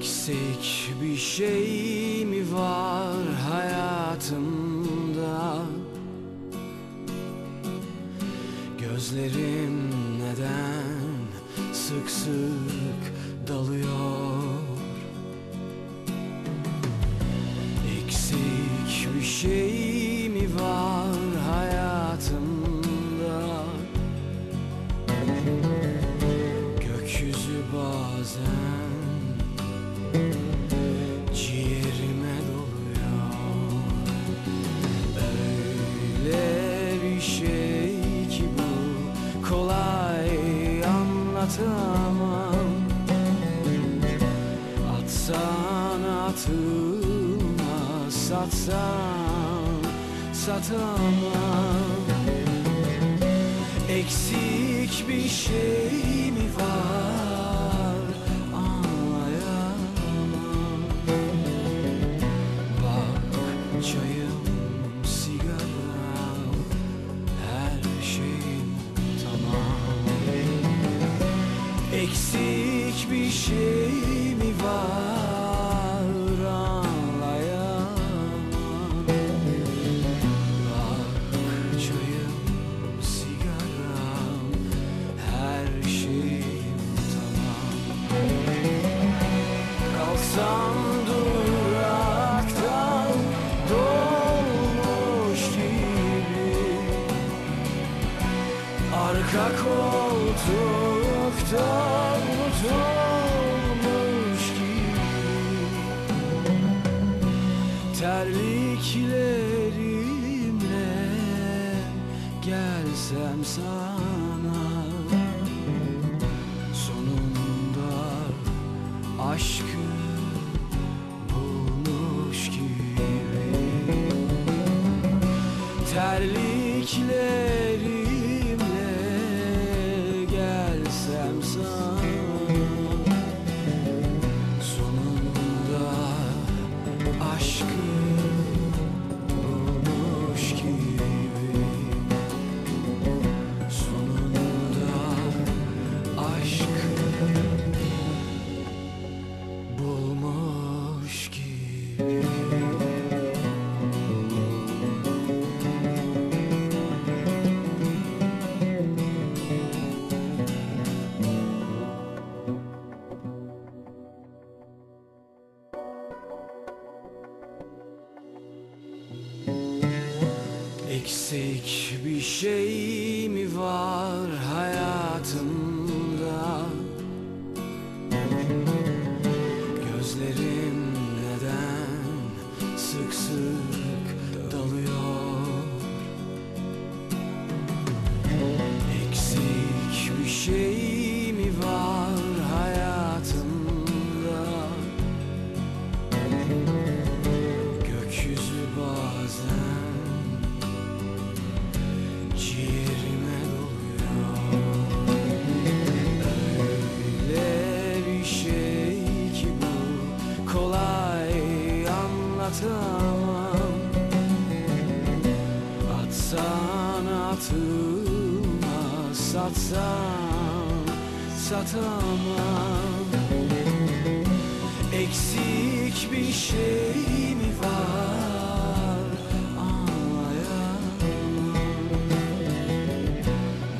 Eksik bir şey mi var hayatımda? Gözlerim neden sık sık dalıyor satsan satamam. Eksik bir şey mi var? Anlayamam. Bak çayım, sigaram, her şeyim tamam. Eksik bir şey koltuktan unutulmuş gibi Terliklerimle gelsem sana. Sonunda aşkı Eksik bir şey mi var hayatımda? Gözlerim neden sık sık satsan satamam. Eksik bir şey mi var? Anlayamam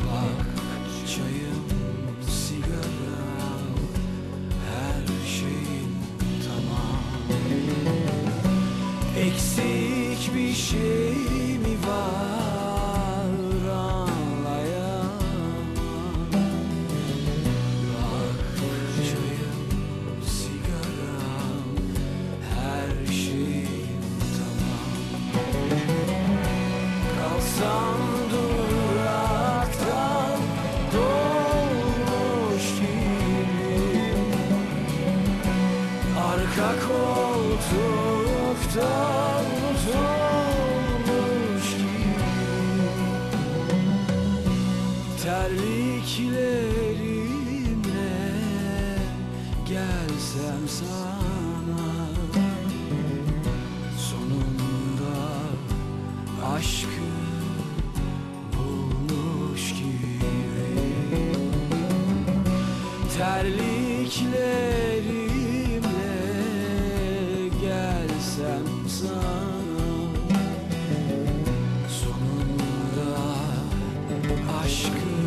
Bak çayım, sigaram, her şeyim tamam. Eksik bir şey Arka koltuktan uzulmuş Terliklerimle gelsem sana. Sonunda aşkı bulmuş gibi. Terlik aşkı.